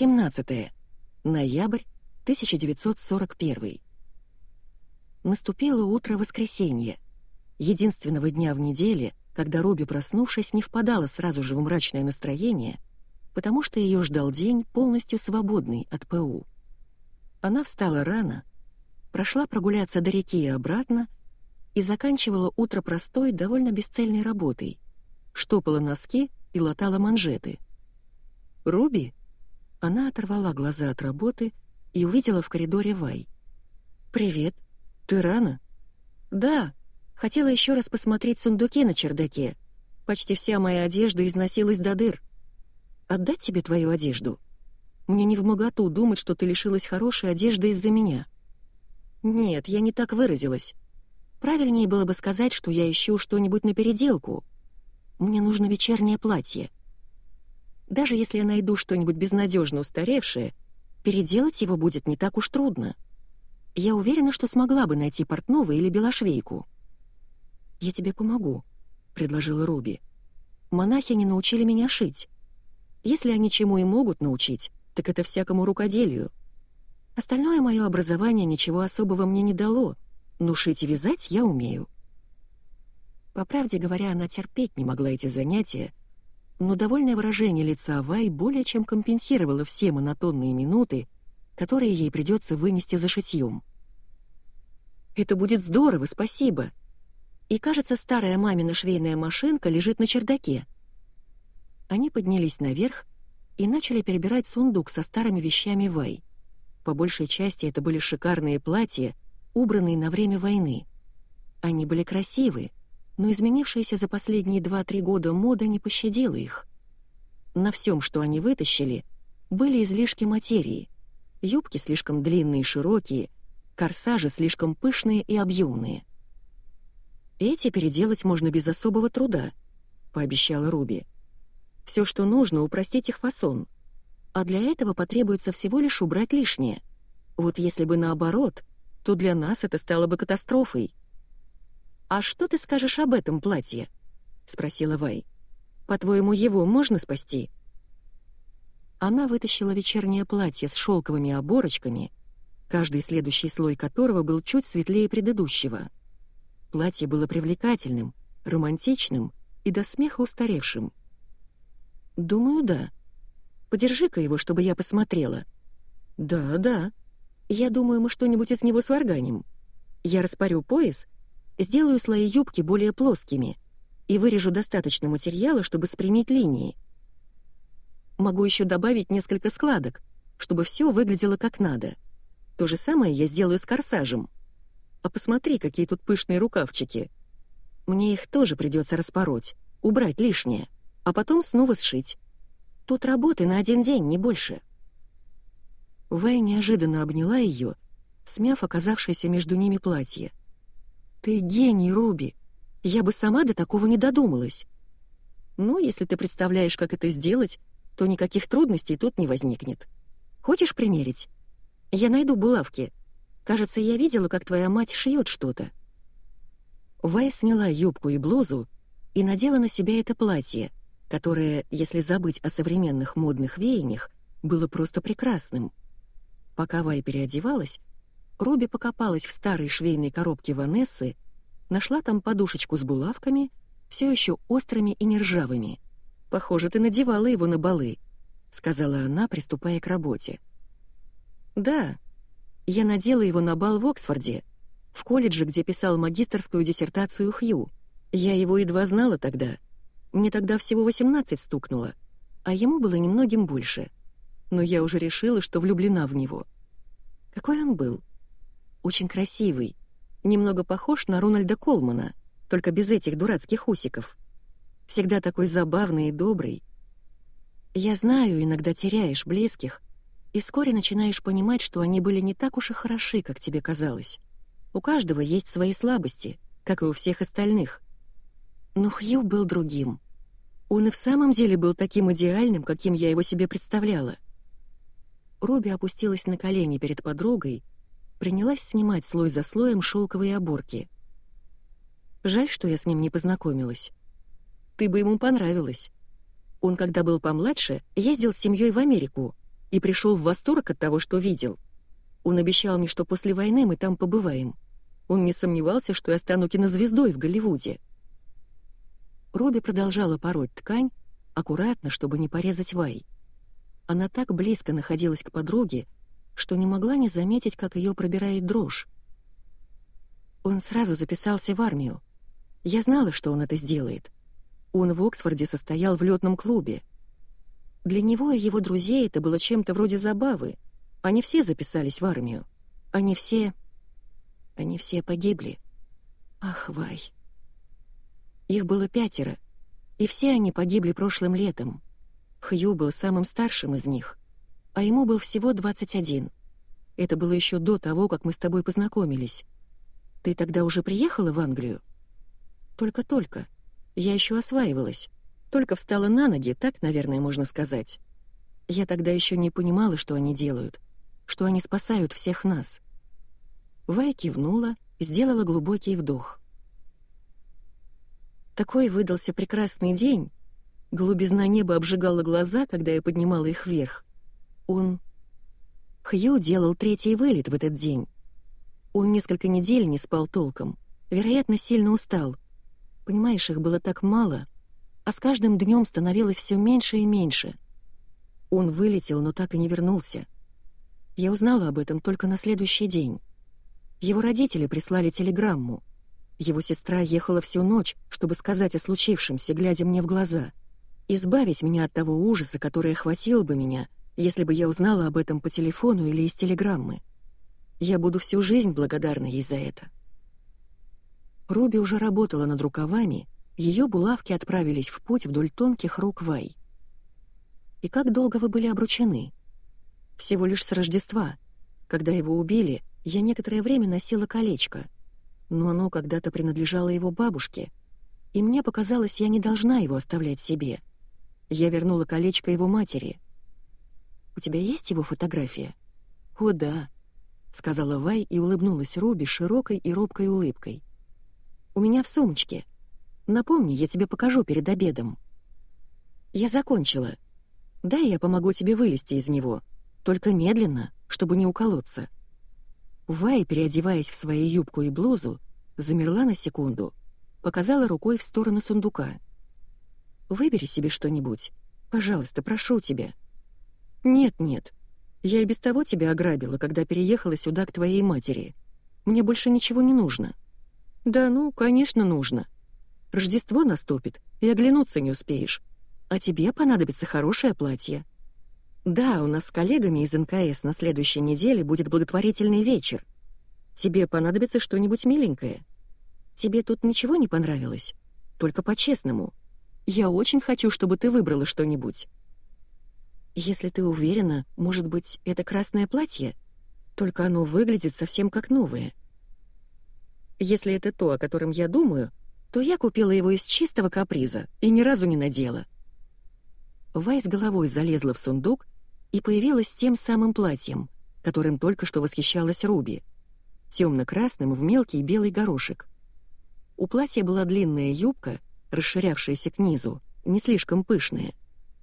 17. Ноябрь 1941. Наступило утро воскресенья, единственного дня в неделе, когда Руби, проснувшись, не впадала сразу же в мрачное настроение, потому что ее ждал день, полностью свободный от ПУ. Она встала рано, прошла прогуляться до реки и обратно и заканчивала утро простой, довольно бесцельной работой, штопала носки и латала манжеты. «Руби?» Она оторвала глаза от работы и увидела в коридоре Вай. «Привет. Ты рано?» «Да. Хотела еще раз посмотреть сундуки на чердаке. Почти вся моя одежда износилась до дыр. Отдать тебе твою одежду? Мне не в моготу думать, что ты лишилась хорошей одежды из-за меня». «Нет, я не так выразилась. Правильнее было бы сказать, что я ищу что-нибудь на переделку. Мне нужно вечернее платье. Даже если я найду что-нибудь безнадежно устаревшее, переделать его будет не так уж трудно. Я уверена, что смогла бы найти портного или белошвейку. «Я тебе помогу», — предложила Руби. «Монахи не научили меня шить. Если они чему и могут научить, так это всякому рукоделию. Остальное мое образование ничего особого мне не дало, но шить и вязать я умею». По правде говоря, она терпеть не могла эти занятия, но довольное выражение лица Вай более чем компенсировало все монотонные минуты, которые ей придется вынести за шитьем. «Это будет здорово, спасибо!» И, кажется, старая мамина швейная машинка лежит на чердаке. Они поднялись наверх и начали перебирать сундук со старыми вещами Вай. По большей части это были шикарные платья, убранные на время войны. Они были красивые, но изменившаяся за последние 2-3 года мода не пощадила их. На всем, что они вытащили, были излишки материи. Юбки слишком длинные и широкие, корсажи слишком пышные и объемные. «Эти переделать можно без особого труда», — пообещала Руби. «Все, что нужно, упростить их фасон. А для этого потребуется всего лишь убрать лишнее. Вот если бы наоборот, то для нас это стало бы катастрофой». «А что ты скажешь об этом платье?» — спросила Вай. «По-твоему, его можно спасти?» Она вытащила вечернее платье с шелковыми оборочками, каждый следующий слой которого был чуть светлее предыдущего. Платье было привлекательным, романтичным и до смеха устаревшим. «Думаю, да. Подержи-ка его, чтобы я посмотрела». «Да, да. Я думаю, мы что-нибудь из него сварганим. Я распорю пояс Сделаю слои юбки более плоскими и вырежу достаточно материала, чтобы спрямить линии. Могу еще добавить несколько складок, чтобы все выглядело как надо. То же самое я сделаю с корсажем. А посмотри, какие тут пышные рукавчики. Мне их тоже придется распороть, убрать лишнее, а потом снова сшить. Тут работы на один день, не больше. Вэй неожиданно обняла ее, смяв оказавшееся между ними платье. «Ты гений, Руби! Я бы сама до такого не додумалась. Ну, если ты представляешь, как это сделать, то никаких трудностей тут не возникнет. Хочешь примерить? Я найду булавки. Кажется, я видела, как твоя мать шьет что-то». Вай сняла юбку и блузу и надела на себя это платье, которое, если забыть о современных модных веяниях, было просто прекрасным. Пока Вай переодевалась, Руби покопалась в старой швейной коробке Ванессы, нашла там подушечку с булавками, все еще острыми и нержавыми. «Похоже, ты надевала его на балы», — сказала она, приступая к работе. «Да, я надела его на бал в Оксфорде, в колледже, где писал магистерскую диссертацию Хью. Я его едва знала тогда. Мне тогда всего 18 стукнуло, а ему было немногим больше. Но я уже решила, что влюблена в него. Какой он был? Очень красивый, немного похож на Рональда Колмана, только без этих дурацких усиков. Всегда такой забавный и добрый. Я знаю, иногда теряешь близких, и вскоре начинаешь понимать, что они были не так уж и хороши, как тебе казалось. У каждого есть свои слабости, как и у всех остальных. Но Хью был другим. Он и в самом деле был таким идеальным, каким я его себе представляла. Руби опустилась на колени перед подругой принялась снимать слой за слоем шелковые оборки. Жаль, что я с ним не познакомилась. Ты бы ему понравилась. Он, когда был помладше, ездил с семьей в Америку, и пришел в восторг от того, что видел. Он обещал мне, что после войны мы там побываем. Он не сомневался, что я стану кинозвездой в Голливуде. Робби продолжала пороть ткань, аккуратно, чтобы не порезать Вай. Она так близко находилась к подруге, что не могла не заметить, как ее пробирает дрожь. Он сразу записался в армию. Я знала, что он это сделает. Он в Оксфорде состоял в летном клубе. Для него и его друзей это было чем-то вроде забавы. Они все записались в армию. Они все... Они все погибли. Ах, Вай. Их было пятеро, и все они погибли прошлым летом. Хью был самым старшим из них, а ему был всего 21. Это было еще до того, как мы с тобой познакомились. Ты тогда уже приехала в Англию? Только-только. Я еще осваивалась. Только встала на ноги, так, наверное, можно сказать. Я тогда еще не понимала, что они делают, что они спасают всех нас. Вай кивнула, сделала глубокий вдох. Такой выдался прекрасный день. Голубизна неба обжигала глаза, когда я поднимала их вверх. Он... Хью делал третий вылет в этот день. Он несколько недель не спал толком. Вероятно, сильно устал. Понимаешь, их было так мало, а с каждым днем становилось все меньше и меньше. Он вылетел, но так и не вернулся. Я узнала об этом только на следующий день. Его родители прислали телеграмму. Его сестра ехала всю ночь, чтобы сказать о случившемся, глядя мне в глаза. Избавить меня от того ужаса, который охватил бы меня, если бы я узнала об этом по телефону или из телеграммы. Я буду всю жизнь благодарна ей за это. Руби уже работала над рукавами, ее булавки отправились в путь вдоль тонких рук Вай. «И как долго вы были обручены?» «Всего лишь с Рождества. Когда его убили, я некоторое время носила колечко, но оно когда-то принадлежало его бабушке, и мне показалось, я не должна его оставлять себе. Я вернула колечко его матери. «У тебя есть его фотография?» «О, да», — сказала Вай и улыбнулась Руби широкой и робкой улыбкой. «У меня в сумочке. Напомни, я тебе покажу перед обедом». «Я закончила. Дай я помогу тебе вылезти из него, только медленно, чтобы не уколоться». Вай, переодеваясь в свою юбку и блузу, замерла на секунду, показала рукой в сторону сундука. «Выбери себе что-нибудь. Пожалуйста, прошу тебя». «Нет-нет, я и без того тебя ограбила, когда переехала сюда к твоей матери. Мне больше ничего не нужно». «Да ну, конечно, нужно. Рождество наступит, и оглянуться не успеешь. А тебе понадобится хорошее платье». «Да, у нас с коллегами из НКС на следующей неделе будет благотворительный вечер. Тебе понадобится что-нибудь миленькое. Тебе тут ничего не понравилось? Только по-честному. Я очень хочу, чтобы ты выбрала что-нибудь». «Если ты уверена, может быть, это красное платье? Только оно выглядит совсем как новое». «Если это то, о котором я думаю, то я купила его из чистого каприза и ни разу не надела». Вайс головой залезла в сундук и появилась тем самым платьем, которым только что восхищалась Руби, темно-красным в мелкий белый горошек. У платья была длинная юбка, расширявшаяся к низу, не слишком пышная,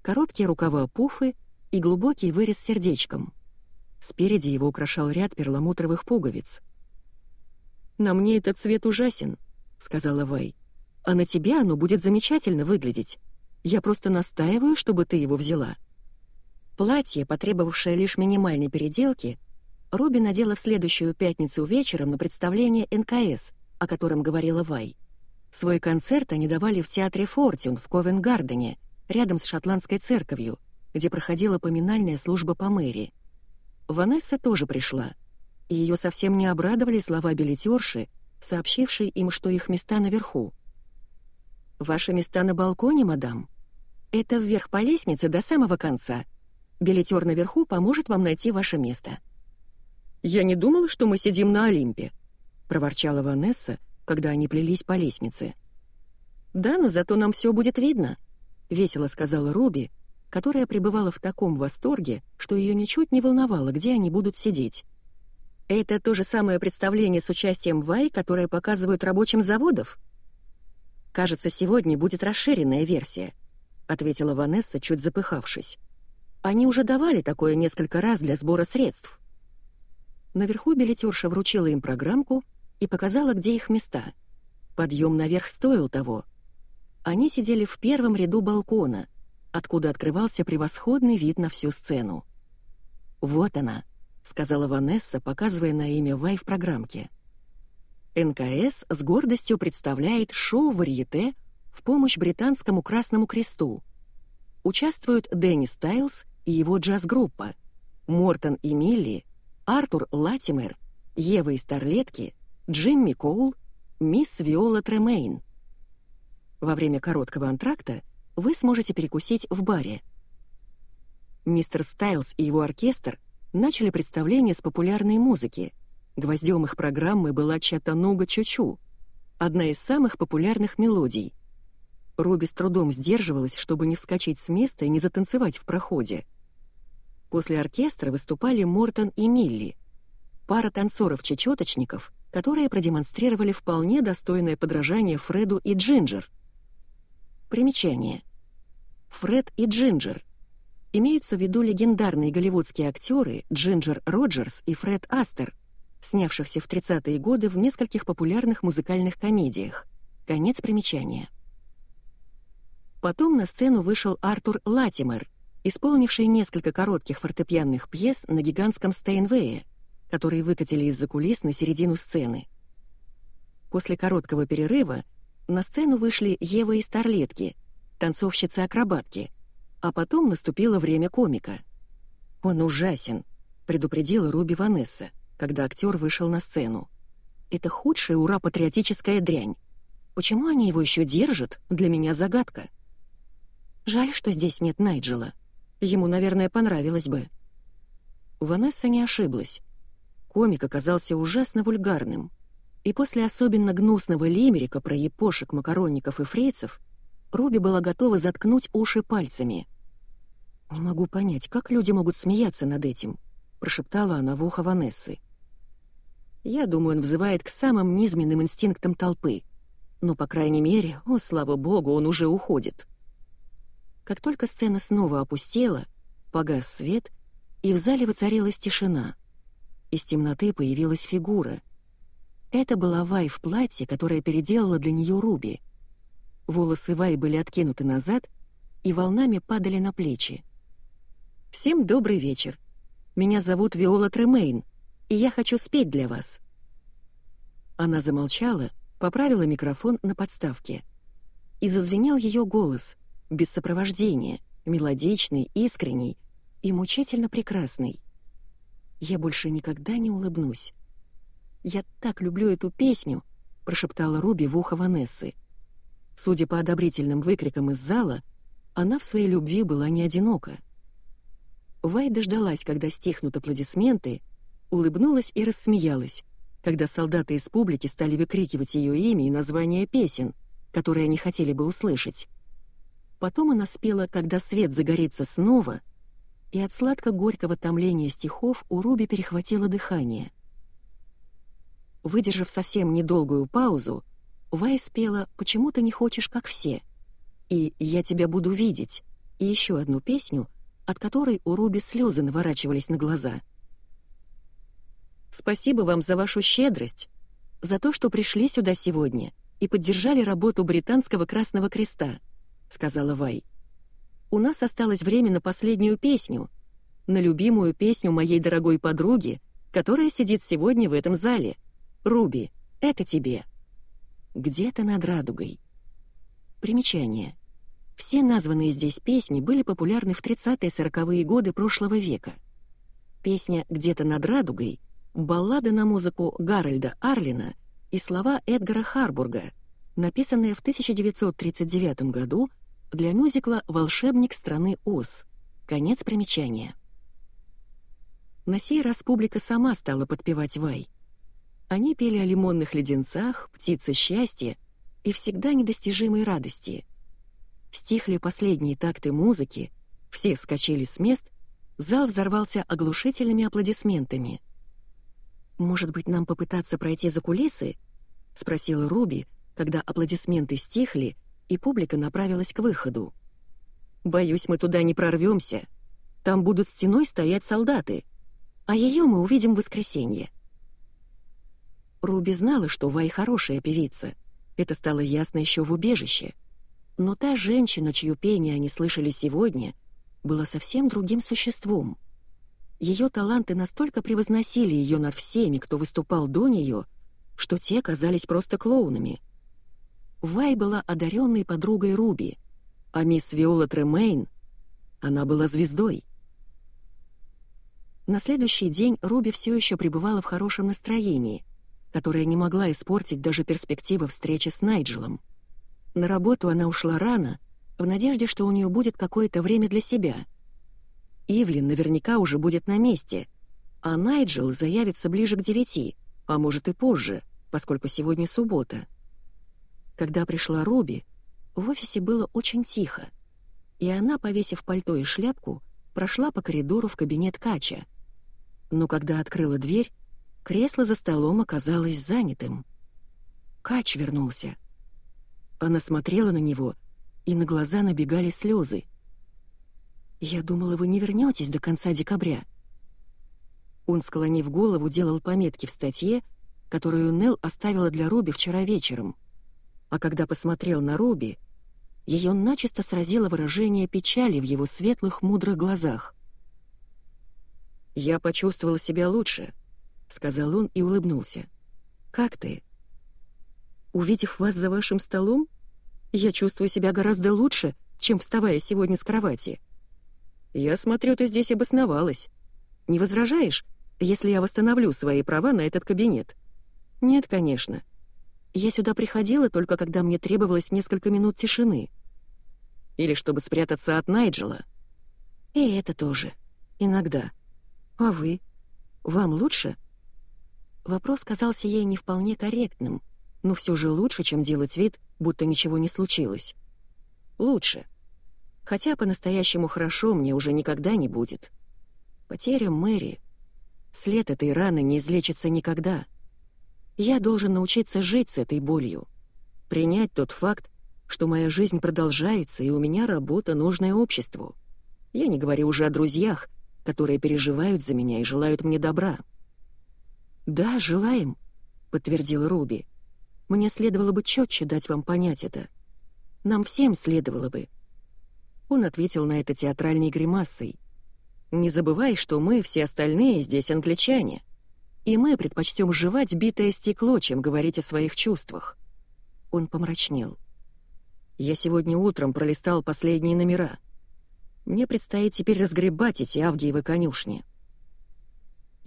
короткие рукава пуфы и глубокий вырез сердечком. Спереди его украшал ряд перламутровых пуговиц. «На мне этот цвет ужасен», — сказала Вай. «А на тебе оно будет замечательно выглядеть. Я просто настаиваю, чтобы ты его взяла». Платье, потребовавшее лишь минимальной переделки, Руби надела в следующую пятницу вечером на представление НКС, о котором говорила Вай. Свой концерт они давали в театре «Фортюн» в Ковенгардене, рядом с шотландской церковью, где проходила поминальная служба по мэрии. Ванесса тоже пришла, и ее совсем не обрадовали слова билетерши, сообщившей им, что их места наверху. «Ваши места на балконе, мадам? Это вверх по лестнице до самого конца. Билетер наверху поможет вам найти ваше место». «Я не думала, что мы сидим на Олимпе», — проворчала Ванесса, когда они плелись по лестнице. «Да, но зато нам все будет видно», — весело сказала Руби, которая пребывала в таком восторге, что ее ничуть не волновало, где они будут сидеть. «Это то же самое представление с участием Вай, которое показывают рабочим заводов?» «Кажется, сегодня будет расширенная версия», — ответила Ванесса, чуть запыхавшись. Они уже давали такое несколько раз для сбора средств. Наверху билетерша вручила им программку и показала, где их места. Подъем наверх стоил того. Они сидели в первом ряду балкона, откуда открывался превосходный вид на всю сцену. «Вот она», — сказала Ванесса, показывая на имя Вай в программке. НКС с гордостью представляет шоу «Варьете» в помощь британскому Красному Кресту. Участвуют Дэнни Стайлз и его джаз-группа, Мортон и Милли, Артур Латимер, Ева из Старлетки, Джимми Коул, мисс Виола Тремейн. Во время короткого антракта вы сможете перекусить в баре. Мистер Стайлз и его оркестр начали представление с популярной музыки. Гвоздем их программы была «Чатануга Чучу», одна из самых популярных мелодий. Руби с трудом сдерживалась, чтобы не вскочить с места и не затанцевать в проходе. После оркестра выступали Мортон и Милли, пара танцоров-чечеточников, которые продемонстрировали вполне достойное подражание Фреду и Джинджер. Примечание. Фред и Джинджер. Имеются в виду легендарные голливудские актеры Джинджер Роджерс и Фред Астер, снявшихся в 30-е годы в нескольких популярных музыкальных комедиях. Конец примечания. Потом на сцену вышел Артур Латимер, исполнивший несколько коротких фортепианных пьес на гигантском Стейнвее, которые выкатили из-за кулис на середину сцены. После короткого перерыва на сцену вышли Ева и Старлетки, танцовщицы-акробатки, а потом наступило время комика. «Он ужасен», — предупредила Руби Ванесса, когда актер вышел на сцену. «Это худшая ура-патриотическая дрянь. Почему они его еще держат, для меня загадка». Жаль, что здесь нет Найджела. Ему, наверное, понравилось бы. Ванесса не ошиблась. Комик оказался ужасно вульгарным. И после особенно гнусного лимерика про епошек, макаронников и фрейцев Руби была готова заткнуть уши пальцами. «Не могу понять, как люди могут смеяться над этим?» — прошептала она в ухо Ванессы. «Я думаю, он взывает к самым низменным инстинктам толпы. Но, по крайней мере, о, слава богу, он уже уходит». Как только сцена снова опустела, погас свет, и в зале воцарилась тишина. Из темноты появилась фигура. Это была Вай в платье, которое переделала для нее Руби. Волосы Вай были откинуты назад и волнами падали на плечи. «Всем добрый вечер. Меня зовут Виола Тремейн, и я хочу спеть для вас». Она замолчала, поправила микрофон на подставке. И зазвенел ее голос — без сопровождения, мелодичный, искренний и мучительно прекрасный. Я больше никогда не улыбнусь. «Я так люблю эту песню», — прошептала Руби в ухо Ванессы. Судя по одобрительным выкрикам из зала, она в своей любви была не одинока. Вай дождалась, когда стихнут аплодисменты, улыбнулась и рассмеялась, когда солдаты из публики стали выкрикивать ее имя и название песен, которые они хотели бы услышать. Потом она спела «Когда свет загорится снова», и от сладко-горького томления стихов у Руби перехватило дыхание. Выдержав совсем недолгую паузу, Вай спела «Почему ты не хочешь, как все?» и «Я тебя буду видеть» и еще одну песню, от которой у Руби слезы наворачивались на глаза. «Спасибо вам за вашу щедрость, за то, что пришли сюда сегодня и поддержали работу Британского Красного Креста», — сказала Вай. «У нас осталось время на последнюю песню, на любимую песню моей дорогой подруги, которая сидит сегодня в этом зале. Руби, это тебе». «Где-то над радугой». Примечание. Все названные здесь песни были популярны в 30-40-е годы прошлого века. Песня «Где-то над радугой» — баллада на музыку Гарольда Арлина и слова Эдгара Харбурга, написанная в 1939 году для мюзикла «Волшебник страны Оз». Конец примечания. На сей раз публика сама стала подпевать Вай. Они пели о лимонных леденцах, птице счастья и всегда недостижимой радости. Стихли последние такты музыки, все вскочили с мест, зал взорвался оглушительными аплодисментами. «Может быть, нам попытаться пройти за кулисы?» — спросила Руби, когда аплодисменты стихли — и публика направилась к выходу. «Боюсь, мы туда не прорвемся. Там будут стеной стоять солдаты, а ее мы увидим в воскресенье». Руби знала, что Вай хорошая певица. Это стало ясно еще в убежище. Но та женщина, чье пение они слышали сегодня, была совсем другим существом. Ее таланты настолько превозносили ее над всеми, кто выступал до нее, что те казались просто клоунами. Вай была одаренной подругой Руби, а мисс Виола Тремейн, она была звездой. На следующий день Руби все еще пребывала в хорошем настроении, которое не могла испортить даже перспектива встречи с Найджелом. На работу она ушла рано, в надежде, что у нее будет какое-то время для себя. Ивлин наверняка уже будет на месте, а Найджел заявится ближе к девяти, а может и позже, поскольку сегодня суббота. Когда пришла Руби, в офисе было очень тихо, и она, повесив пальто и шляпку, прошла по коридору в кабинет Кача. Но когда открыла дверь, Кресло за столом оказалось занятым. Кач вернулся. Она смотрела на него, и на глаза набегали слезы. «Я думала, вы не вернетесь до конца декабря». Он, склонив голову, делал пометки в статье, которую Нелл оставила для Руби вчера вечером. А когда посмотрел на Руби, ее начисто сразило выражение печали в его светлых, мудрых глазах. «Я почувствовала себя лучше», — сказал он и улыбнулся. «Как ты?» «Увидев вас за вашим столом, я чувствую себя гораздо лучше, чем вставая сегодня с кровати. Я смотрю, ты здесь обосновалась. Не возражаешь, если я восстановлю свои права на этот кабинет?» «Нет, конечно. Я сюда приходила только когда мне требовалось несколько минут тишины. Или чтобы спрятаться от Найджела. И это тоже. Иногда. А вы? Вам лучше?» Вопрос казался ей не вполне корректным, но все же лучше, чем делать вид, будто ничего не случилось. Лучше. Хотя по-настоящему хорошо мне уже никогда не будет. Потеря Мэри. След этой раны не излечится никогда. Я должен научиться жить с этой болью. Принять тот факт, что моя жизнь продолжается, и у меня работа, нужная обществу. Я не говорю уже о друзьях, которые переживают за меня и желают мне добра. «Да, желаем», — подтвердил Руби. «Мне следовало бы четче дать вам понять это. Нам всем следовало бы». Он ответил на это театральной гримасой. «Не забывай, что мы, все остальные, здесь англичане, и мы предпочтем жевать битое стекло, чем говорить о своих чувствах». Он помрачнел. «Я сегодня утром пролистал последние номера. Мне предстоит теперь разгребать эти Авгиевы конюшни».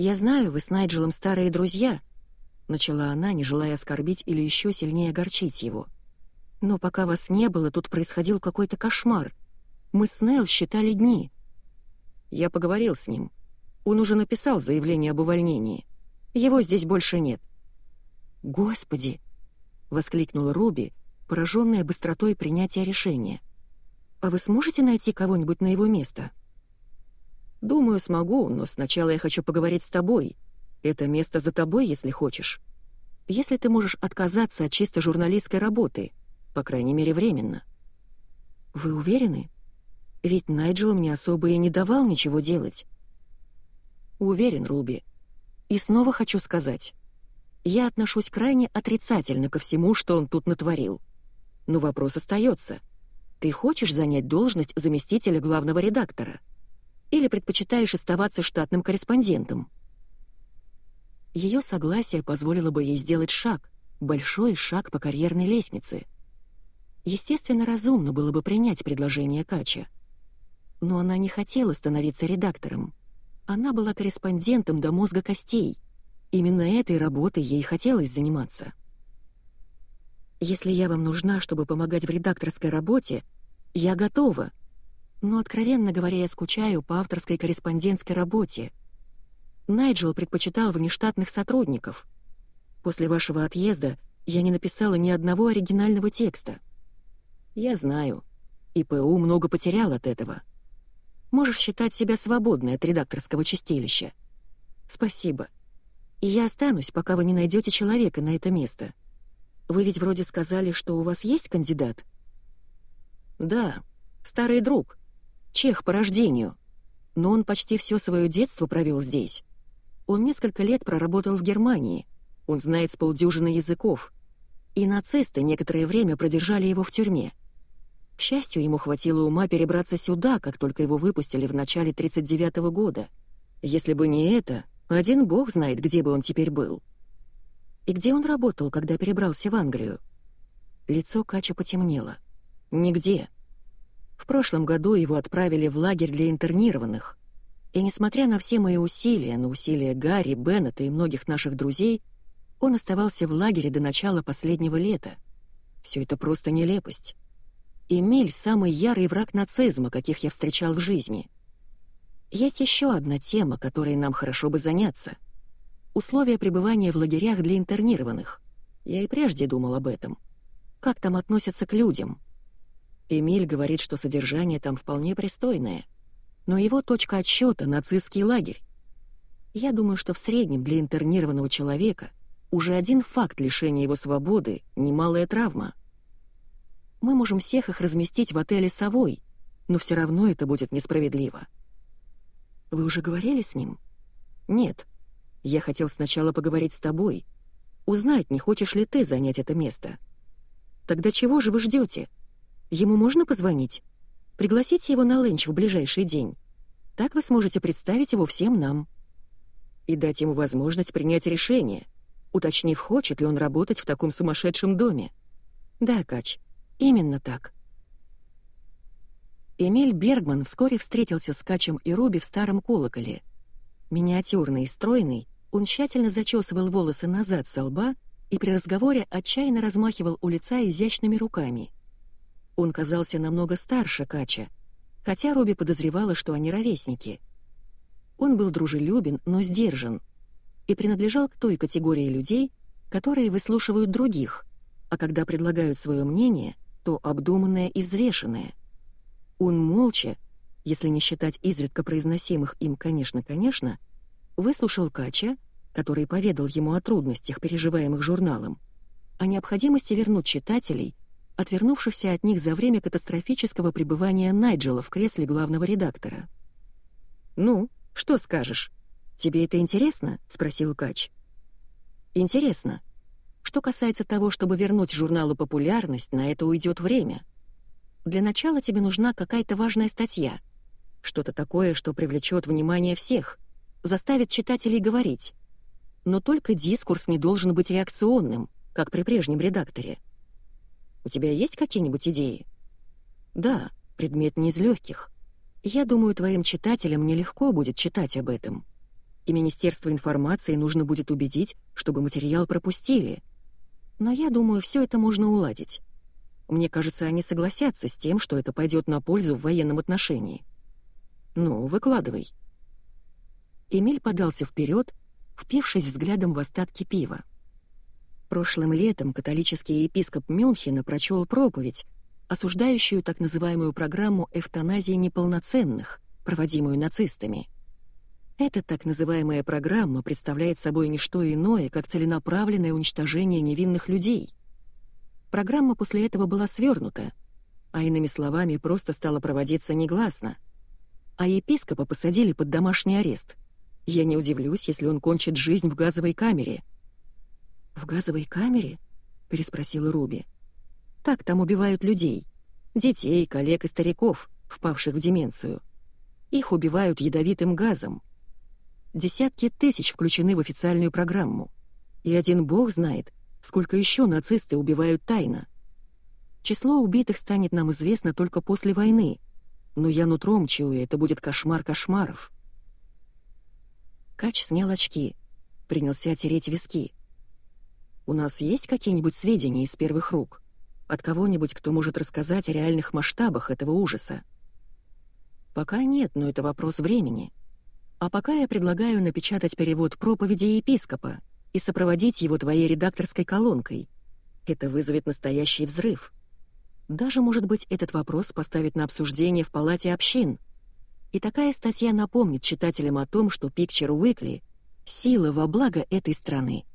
«Я знаю, вы с Найджелом старые друзья», — начала она, не желая оскорбить или еще сильнее огорчить его. «Но пока вас не было, тут происходил какой-то кошмар. Мы с Нелл считали дни». Я поговорил с ним. Он уже написал заявление об увольнении. Его здесь больше нет. «Господи!» — воскликнула Руби, пораженная быстротой принятия решения. «А вы сможете найти кого-нибудь на его место?» «Думаю, смогу, но сначала я хочу поговорить с тобой. Это место за тобой, если хочешь. Если ты можешь отказаться от чисто журналистской работы, по крайней мере, временно». «Вы уверены? Ведь Найджел мне особо и не давал ничего делать». «Уверен, Руби. И снова хочу сказать. Я отношусь крайне отрицательно ко всему, что он тут натворил. Но вопрос остается. Ты хочешь занять должность заместителя главного редактора?» Или предпочитаешь оставаться штатным корреспондентом?» Ее согласие позволило бы ей сделать шаг, большой шаг по карьерной лестнице. Естественно, разумно было бы принять предложение Кача. Но она не хотела становиться редактором. Она была корреспондентом до мозга костей. Именно этой работой ей хотелось заниматься. «Если я вам нужна, чтобы помогать в редакторской работе, я готова», но, откровенно говоря, я скучаю по авторской корреспондентской работе. Найджел предпочитал внештатных сотрудников. После вашего отъезда я не написала ни одного оригинального текста. Я знаю. ИПУ много потерял от этого. Можешь считать себя свободной от редакторского чистилища. Спасибо. И я останусь, пока вы не найдете человека на это место. Вы ведь вроде сказали, что у вас есть кандидат? Да, старый друг — Чех по рождению. Но он почти все свое детство провел здесь. Он несколько лет проработал в Германии, он знает с полдюжины языков, и нацисты некоторое время продержали его в тюрьме. К счастью, ему хватило ума перебраться сюда, как только его выпустили в начале 39-го года. Если бы не это, один бог знает, где бы он теперь был. И где он работал, когда перебрался в Англию? Лицо Кача потемнело. Нигде. В прошлом году его отправили в лагерь для интернированных. И несмотря на все мои усилия, на усилия Гарри, Беннета и многих наших друзей, он оставался в лагере до начала последнего лета. Все это просто нелепость. Эмиль — самый ярый враг нацизма, каких я встречал в жизни. Есть еще одна тема, которой нам хорошо бы заняться. Условия пребывания в лагерях для интернированных. Я и прежде думал об этом. Как там относятся к людям? Эмиль говорит, что содержание там вполне пристойное. Но его точка отсчета — нацистский лагерь. Я думаю, что в среднем для интернированного человека — уже один факт лишения его свободы — немалая травма. Мы можем всех их разместить в отеле «Совой», но все равно это будет несправедливо. Вы уже говорили с ним? Нет. Я хотел сначала поговорить с тобой. Узнать, не хочешь ли ты занять это место. Тогда чего же вы ждете? Ему можно позвонить? Пригласите его на ленч в ближайший день. Так вы сможете представить его всем нам. И дать ему возможность принять решение — уточнив, хочет ли он работать в таком сумасшедшем доме. «Да, Кач, именно так». Эмиль Бергман вскоре встретился с Качем и Руби в старом колоколе. Миниатюрный и стройный, он тщательно зачесывал волосы назад со лба и при разговоре отчаянно размахивал у лица изящными руками. Он казался намного старше Кача, хотя Руби подозревала, что они ровесники. Он был дружелюбен, но сдержан — и принадлежал к той категории людей, которые выслушивают других, а когда предлагают свое мнение, то обдуманное и взвешенное. Он молча, если не считать изредка произносимых им «конечно-конечно», выслушал Кача, который поведал ему о трудностях, переживаемых журналом, о необходимости вернуть читателей, отвернувшихся от них за время катастрофического пребывания Найджела в кресле главного редактора. «Ну, что скажешь?» «Тебе это интересно?» — спросил Кач. «Интересно. Что касается того, чтобы вернуть журналу популярность, на это уйдет время. Для начала тебе нужна какая-то важная статья. Что-то такое, что привлечет внимание всех, заставит читателей говорить. Но только дискурс не должен быть реакционным, как при прежнем редакторе. У тебя есть какие-нибудь идеи? Да, предмет не из легких. Я думаю, твоим читателям нелегко будет читать об этом и Министерство информации нужно будет убедить, чтобы материал пропустили. Но я думаю, все это можно уладить. Мне кажется, они согласятся с тем, что это пойдет на пользу в военном отношении. Ну, выкладывай. Эмиль подался вперед, впившись взглядом в остатки пива. Прошлым летом католический епископ Мюнхена прочел проповедь, осуждающую так называемую программу эвтаназии неполноценных, проводимую нацистами — эта так называемая программа представляет собой не что иное, как целенаправленное уничтожение невинных людей. Программа после этого была свернута, а иными словами, просто стала проводиться негласно. А епископа посадили под домашний арест. Я не удивлюсь, если он кончит жизнь в газовой камере. «В газовой камере?» — переспросила Руби. «Так там убивают людей. Детей, коллег и стариков, впавших в деменцию. Их убивают ядовитым газом. Десятки тысяч включены в официальную программу. И один бог знает, сколько еще нацисты убивают тайно. Число убитых станет нам известно только после войны, но я нутром чую, это будет кошмар кошмаров. Кач снял очки, принялся тереть виски. «У нас есть какие-нибудь сведения из первых рук? От кого-нибудь, кто может рассказать о реальных масштабах этого ужаса?» «Пока нет, но это вопрос времени», а пока я предлагаю напечатать перевод проповеди епископа и сопроводить его твоей редакторской колонкой. Это вызовет настоящий взрыв. Даже, может быть, этот вопрос поставить на обсуждение в палате общин. И такая статья напомнит читателям о том, что Picture Weekly — сила во благо этой страны.